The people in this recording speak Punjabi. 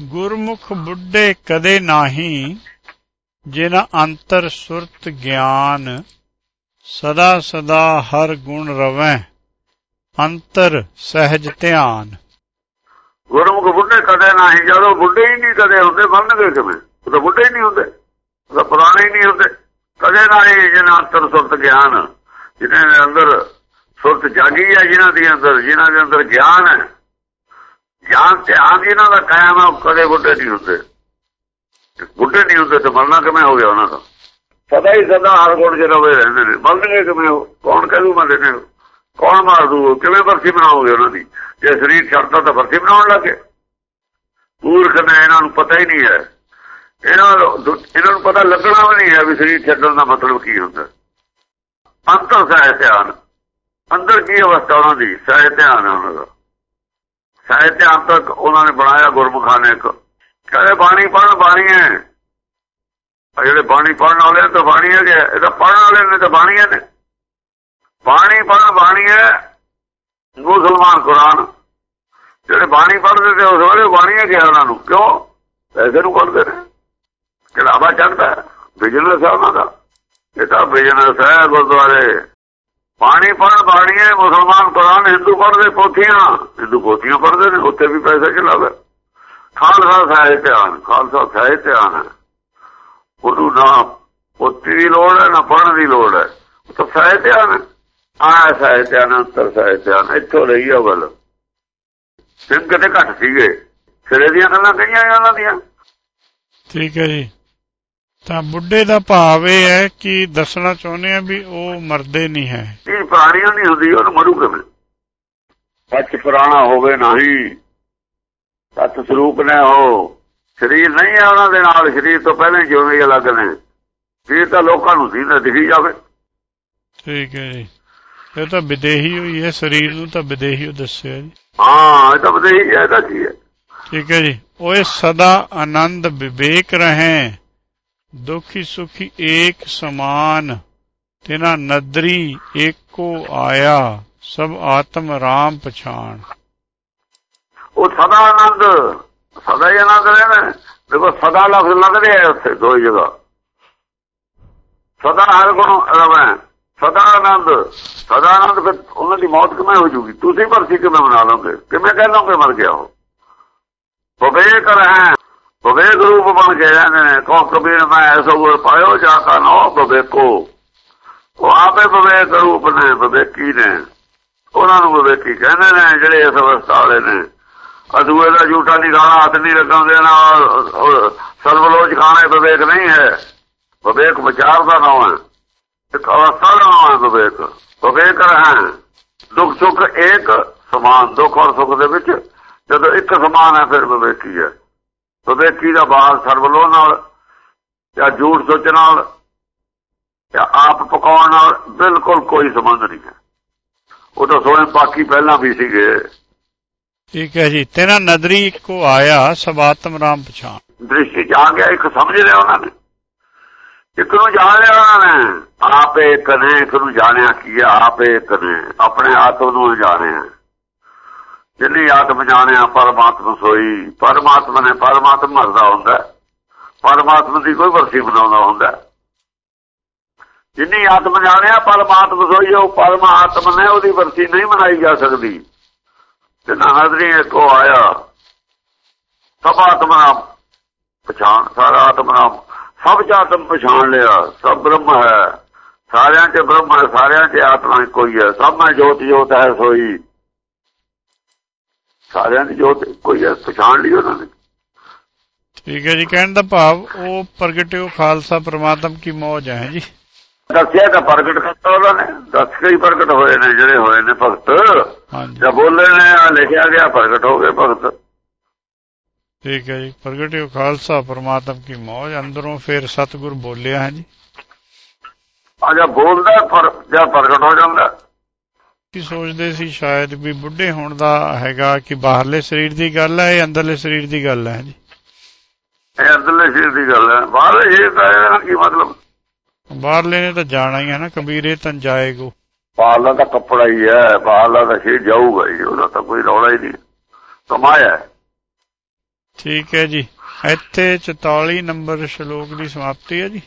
ਗੁਰਮੁਖ ਬੁੱਢੇ ਕਦੇ ਨਾਹੀ, ਜਿਨ ਅੰਤਰ ਸੁਰਤ ਗਿਆਨ, ਸਦਾ ਸਦਾ ਹਰ ਗੁਣ ਰਵੈ, ਅੰਤਰ ਸਹਿਜ ਧਿਆਨ। ਗੁਰਮੁਖ ਬੁੱਢੇ ਕਦੇ ਨਹੀਂ, ਜਦੋਂ ਬੁੱਢੇ ਹੀ ਨਹੀਂ ਕਦੇ ਹੁੰਦੇ, ਬਣਨਗੇ ਕਿਵੇਂ? ਉਹ ਤਾਂ ਬੁੱਢੇ ਹੀ ਨਹੀਂ ਹੁੰਦੇ, ਉਹ ਤਾਂ ਪੁਰਾਣੇ ਹੀ ਨਹੀਂ ਹੁੰਦੇ। ਕਦੇ ਨਹੀਂ ਜਿਹਨਾਂ ਅੰਤਰ ਸੁਰਤ ਗਿਆਨ, ਜਿਨ੍ਹਾਂ ਦੇ ਅੰਦਰ ਸੁਰਤ ਜਾਗੀ ਹੈ, ਜਿਨ੍ਹਾਂ ਦੇ ਅੰਦਰ, ਜਿਨ੍ਹਾਂ ਦੇ ਅੰਦਰ ਗਿਆਨ ਹੈ ਧਿਆਨ ਇਹਨਾਂ ਦਾ ਕਾਇਮ ਹੈ ਕਦੇ ਬੁੱਢੇ ਨਹੀਂ ਹੁੰਦੇ। ਬੁੱਢੇ ਨਹੀਂ ਹੁੰਦੇ ਤੇ ਮਰਨਾ ਕਿਵੇਂ ਹੋ ਗਿਆ ਉਹਨਾਂ ਦਾ? ਸਦਾ ਹੀ ਸਦਾ ਹਰ ਗੁਣ ਚ ਰਵੇ ਰਹਿੰਦੇ ਨੇ। ਮਰਨਗੇ ਕਿਵੇਂ ਉਹ? ਕੌਣ ਕਹੂ ਮਰਦੇ ਨੇ ਕੌਣ ਮਾਰ ਦੂ ਕਿਵੇਂ ਬਰਸੀ ਬਣਾਓਗੇ ਉਹਨਾਂ ਦੀ? ਜੇ ਸਰੀਰ ਛੱਡਦਾ ਤਾਂ ਬਰਸੀ ਬਣਾਉਣ ਲੱਗੇ ਮੂਰਖ ਨੇ ਇਹਨਾਂ ਨੂੰ ਪਤਾ ਹੀ ਨਹੀਂ ਹੈ। ਇਹਨਾਂ ਨੂੰ ਇਹਨਾਂ ਨੂੰ ਪਤਾ ਲੱਗਣਾ ਵੀ ਨਹੀਂ ਹੈ ਵੀ ਸਰੀਰ ਛੱਡਣ ਦਾ ਮਤਲਬ ਕੀ ਹੁੰਦਾ। ਅੰਤਰ ਸਹਿ ਧਿਆਨ। ਅੰਦਰ ਕੀ ਅਵਸਥਾ ਉਹਨਾਂ ਦੀ? ਸਹਿ ਧਿਆਨ ਹੈ ਉਹਨਾਂ ਦਾ। ਸਹਿ ਧਿਆਨ ਤੱਕ ਉਹਨਾਂ ਨੇ ਬਣਾਇਆ ਗੁਰਮੁਖਾਂ ਇੱਕ। ਕਹਿੰਦੇ ਬਾਣੀ ਪੜ੍ਹਨ ਬਾਣੀ ਹੈ। ਆ ਜਿਹੜੇ ਬਾਣੀ ਪੜਨ ਵਾਲੇ ਤਾਂ ਬਾਣੀ ਹੈ ਇਹ ਤਾਂ ਪੜ੍ਹਨ ਵਾਲੇ ਨੇ ਤਾਂ ਬਾਣੀਆਂ ਨੇ। ਬਾਣੀ ਪੜ੍ਹਨ ਬਾਣੀ ਹੈ, ਮੁਸਲਮਾਨ ਕੁਰਾਨ। ਜਿਹੜੇ ਬਾਣੀ ਪੜਦੇ ਤੇ ਉਸ ਵੇਲੇ ਬਾਣੀ ਹੈ ਕਿਹਾ ਉਹਨਾਂ ਨੂੰ, ਕਿਉਂ? ਪੈਸੇ ਨੂੰ ਪੜ੍ਹਦੇ ਨੇ। ਕਿਲਾਵਾ ਚੜਦਾ ਬਿਜ਼ਨਸ ਹੈ ਉਹਨਾਂ ਦਾ। ਇਹ ਤਾਂ ਬਿਜ਼ਨਸ ਹੈ ਗੁਰਦੁਆਰੇ। ਬਾਣੀ ਪੜ੍ਹਨ ਬਾਣੀ ਮੁਸਲਮਾਨ ਕੁਰਾਨ, ਹਿੰਦੂ ਪੜ੍ਹਦੇ ਪੋਥੀਆਂ ਹਿੰਦੂ ਪੋਥੀਆਂ ਪੜ੍ਹਦੇ ਨੇ, ਉੱਥੇ ਵੀ ਪੈਸਾ ਚਲਾਵੇ ਖਾਲਸਾ ਸਾਹਿਤ ਧਿਆਨ, ਖਾਲਸਾ ਸਾਹਿਬ ਧਿਆਨ ਉਹਨੂੰ ਨਾ ਪੋਥੀ ਦੀ ਲੋੜ ਹੈ, ਨਾ ਪੜ੍ਹਨ ਦੀ ਲੋੜ ਹੈ। ਉਹ ਤਾਂ ਸਾਹਿਬ ਧਿਆਨ ਹੈ। ਆ ਸਾਹਿਬ ਧਿਆਨ, ਅੰਤਰ ਸਾਹਿਤ ਧਿਆਨ, ਇੱਥੋਂ ਰਹੀ ਆ ਗੱਲ ਸਿੰਘ ਕਿਤੇ ਘੱਟ ਸੀਗੇ। ਸਿਰੇ ਦੀਆਂ ਗੱਲਾਂ ਕਹੀਆਂ ਉਹਨਾਂ ਦੀਆਂ? ਠੀਕ ਹੈ ਜੀ। ਤਾਂ ਬੁੱਢੇ ਦਾ ਭਾਵ ਇਹ ਹੈ ਕਿ ਦੱਸਣਾ ਚਾਹੁੰਦੇ ਆ ਵੀ ਉਹ ਮਰਦੇ ਨਹੀਂ ਹੈ। ਇਹ ਪੁਰਾਣੀਆਂ ਨਹੀਂ ਹੁੰਦੀ ਉਹਨੂੰ ਮਰੂ ਕਿਵੇਂ? ਸੱਚ ਪੁਰਾਣਾ ਹੋਵੇ ਨਹੀਂ ਸਤ ਸਰੂਪ ਨੇ ਉਹ। ਸਰੀਰ ਨਹੀਂ ਹੈ ਉਹਨਾਂ ਦੇ ਨਾਲ ਸਰੀਰ ਤੋਂ ਪਹਿਲਾਂ ਹੀ ਜਿਉਂਦੇ ਅਲੱਗ ਨੇ। ਫਿਰ ਤਾਂ ਲੋਕਾਂ ਨੂੰ ਦੀਦਾ ਦਿਖੀ ਜਾਵੇ। ਠੀਕ ਹੈ ਜੀ। ਇਹ ਤਾਂ ਵਿਦੇਹੀ ਹੋਈ ਹੈ ਸਰੀਰ ਨੂੰ ਤਾਂ ਵਿਦੇਹੀ ਦੱਸਿਆ ਜੀ। ਹਾਂ ਇਹ ਤਾਂ ਬਦਈ ਹੈ ਇਹਦਾ ਕੀ ਹੈ? ਠੀਕ ਹੈ ਜੀ। ਓਏ ਸਦਾ ਆਨੰਦ ਵਿਵੇਕ ਰਹੇ। ਦੁਖੀ ਸੁਖੀ ਏਕ ਸਮਾਨ, ਤਿਨਾ ਨਦਰੀ ਏਕੋ ਆਇਆ, ਸਭ ਆਤਮ ਰਾਮ ਪਛਾਣ। ਉਹ ਸਦਾ ਆਨੰਦ, ਸਦਾ ਹੀ ਆਨੰਦ ਰਹਿਣਾ ਦੇਖੋ, ਸਦਾ ਲਫ਼ਜ਼ ਲੱਗ ਰਿਹਾ ਹੈ ਉੱਥੇ, ਦੋ ਜਗ੍ਹਾ। ਸਦਾ ਹਰ ਗੁਣ ਰਵੈ ਸਦਾ ਆਨੰਦ ਸਦਾ ਆਨੰਦ ਫਿਰ ਉਹਨਾਂ ਦੀ ਮੌਤ ਕਿਵੇਂ ਹੋ ਜੂਗੀ? ਤੁਸੀਂ ਭਰਤੀ ਕਿਵੇਂ ਬਣਾ ਲਓਗੇ? ਕਿਵੇਂ ਕਹਿ ਲਓਗੇ ਮਰ ਗਿਆ ਉਹ? ਵਿਵੇਕ ਰਹਿ ਵਿਵੇਕ ਰੂਪ ਬਣ ਕੇ ਰਹਿੰਦੇ ਨੇ ਕੋ ਕਬੀਰ ਮੈਂ ਐਸੋ ਗੁਰ ਪਾਇਓ ਜਾ ਕਾ ਨੋ ਵਿਵੇਕੋ। ਉਹ ਆਪੇ ਵਿਵੇਕ ਰੂਪ ਨੇ ਵਿਵੇਕੀ ਨੇ। ਉਹਨਾਂ ਨੂੰ ਵਿਵੇਕੀ ਕਹਿੰਦੇ ਨੇ, ਜਿਹੜੇ ਇਸ ਅਵਸਥਾ ਵਾਲੇ ਨੇ। ਅਦੂਏ ਦਾ ਝੂਠਾ ਨਹੀਂ ਖਾਣਾ ਹੱਥ ਨਹੀਂ ਲਗਾਉਂਦੇ ਨਾ ਸਰਵਲੋਚ ਖਾਣੇ ਵਿਵੇਕ ਨਹੀਂ ਹੈ। ਵਿਵੇਕ ਵਿਚਾਰ ਦਾ ਨਾਮ ਹੈ। ਇੱਕ ਅਵਸਥਾ ਦਾ ਨਾਮ ਹੈ ਵਿਵੇਕ। ਵਿਵੇਕ ਰਹਿ ਦੁੱਖ ਸੁੱਖ ਇੱਕ ਸਮਾਨ ਦੁੱਖ ਔਰ ਸੁੱਖ ਦੇ ਵਿੱਚ, ਜਦੋਂ ਇੱਕ ਸਮਾਨ ਹੈ, ਫਿਰ ਵਿਵੇਕੀ ਹੈ। ਵਿਵੇਕੀ ਦਾ ਬਾਹਰ ਸਰਵਲੋ ਨਾਲ ਜਾਂ ਝੂਠ ਸੋਚ ਨਾਲ ਜਾਂ ਆਪ ਪਕਾਉਣ ਨਾਲ ਬਿਲਕੁਲ ਕੋਈ ਸੰਬੰਧ ਨਹੀਂ ਹੈ। ਉਹ ਤਾਂ ਸੋਏ ਬਾਕੀ ਪਹਿਲਾਂ ਵੀ ਸੀਗੇ। ਠੀਕ ਹੈ ਜੀ। ਤੇਰਾ ਨਦਰੀ ਇੱਕੋ ਆਇਆ ਸਭ ਆਤਮ ਰਾਮ ਪਛਾਣ। ਦ੍ਰਿਸ਼ਟੀ ਜਾ ਗਿਆ ਇੱਕ ਸਮਝ ਲਿਆ ਉਹਨਾਂ ਨੇ। ਇੱਕ ਨੂੰ ਜਾਣ ਲਿਆ ਉਹਨਾਂ ਨੇ। ਆਪੇ ਇੱਕ ਨੇ ਇੱਕ ਨੂੰ ਜਾਣਿਆ ਕੀ ਆਪੇ ਇੱਕ ਨੇ। ਆਪਣੇ ਆਤਮ ਨੂੰ ਜਾਣਿਆ। ਜਿੰਨੀ ਆਤਮ ਜਾਣਿਆ ਪਰਮਾਤਮਾ ਸੋਈ, ਪਰਮਾਤਮਾ ਨੇ ਪਰਮਾਤਮਾ ਮਰਦਾ ਹੁੰਦਾ ਪਰਮਾਤਮਾ ਦੀ ਕੋਈ ਵਰਸੀ ਬਣਾਉਂਦਾ ਹੁੰਦਾ ਜਿੰਨੀ ਆਤਮ ਜਾਣਿਆ ਪਰਮਾਤਮਾ ਸੋਈ ਉਹ ਪਰਮਾਤਮਾ ਨੇ ਉਹਦੀ ਵਰਸੀ ਨਹੀਂ ਬਣਾਈ ਜਾ ਸਕਦੀ। ਤੇ ਨਾ ਹਾਜ਼ਰੀ ਇੱਕੋ ਆਇਆ, ਸਭ ਆਤਮਾ ਪਛਾਣ, ਸਾਰਾ ਆਤਮਾ ਸਭ ਚ ਆਤਮ ਪਛਾਣ ਲਿਆ, ਸਭ ਬ੍ਰਹਮ ਹੈ। ਸਾਰਿਆਂ 'ਚ ਬ੍ਰਹਮ ਹੈ, ਸਾਰਿਆਂ 'ਚ ਆਤਮਾ ਇੱਕੋ ਹੈ। ਸਭ ਮੈਂ ਜੋਤ ਜੋਤ ਹੈ, ਸੋਈ। ਸਾਰਿਆਂ ਦੀ ਜੋਤ ਕੋਈ ਹੈ ਪਛਾਣ ਲਈ ਉਹਨਾਂ ਨੇ। ਠੀਕ ਹੈ ਜੀ ਕਹਿਣ ਦਾ ਭਾਵ ਉਹ ਪ੍ਰਗਟਿਓ ਖਾਲਸਾ ਪ੍ਰਮਾਤਮ ਕੀ ਮੌਜ ਹੈ ਜੀ। ਦੱਸਿਆ ਤਾਂ ਪ੍ਰਗਟ ਕਰਤਾ ਉਹਨਾਂ ਨੇ ਦੱਸ ਕੇ ਹੀ ਪ੍ਰਗਟ ਹੋਏ ਨੇ ਜਿਹੜੇ ਹੋਏ ਨੇ ਭਗਤ। ਹਾਂਜੀ। ਜਦ ਬੋਲੇ ਨੇ ਆ ਲਿਖਿਆ ਗਿਆ ਪ੍ਰਗਟ ਹੋ ਗਏ ਭਗਤ। ਠੀਕ ਹੈ ਜੀ ਪ੍ਰਗਟਿਓ ਖਾਲਸਾ ਪ੍ਰਮਾਤਮ ਕੀ ਮੌਜ ਅੰਦਰੋਂ ਫਿਰ ਸਤਿਗੁਰ ਬੋਲਿਆ ਹੈ ਜੀ। ਆ ਜਾ ਬੋਲਦਾ ਪਰ ਜਾਂ ਪ੍ਰਗਟ ਹੋ ਜਾਂਦਾ। ਕੀ ਸੋਚਦੇ ਸੀ ਸ਼ਾਇਦ ਵੀ ਬੁੱਢੇ ਹੋਣ ਦਾ ਹੈਗਾ ਕਿ ਬਾਹਰਲੇ ਸਰੀਰ ਦੀ ਗੱਲ ਹੈ ਜਾਂ ਅੰਦਰਲੇ ਸਰੀਰ ਦੀ ਗੱਲ ਹੈ ਜੀ? ਇਹ ਅੰਦਰਲੇ ਸ਼ਰੀਰ ਦੀ ਗੱਲ ਹੈ। ਬਾਹਰਲੇ ਦਾ ਇਹਦਾ ਕੀ ਮਤਲਬ ਬਾਹਰਲੇ ਨੇ ਤਾਂ ਜਾਣਾ ਹੀ ਹੈ ਨਾ ਕਬੀਰੇ ਤਨ ਜਾਏਗੋ ਬਾਹਰਲਾ ਤਾਂ ਕੱਪੜਾ ਹੀ ਹੈ ਬਾਹਰਲਾ ਤਾਂ ਸ਼ਰੀਰ ਜਾਊਗਾ ਹੀ ਉਹਦਾ ਤਾਂ ਕੋਈ ਰੌਲਾ ਹੀ ਨਹੀਂ। ਕਮਾਇਆ। ਠੀਕ ਹੈ ਜੀ। ਇੱਥੇ 44 ਨੰਬਰ ਸ਼ਲੋਕ ਦੀ ਸਮਾਪਤੀ ਹੈ ਜੀ।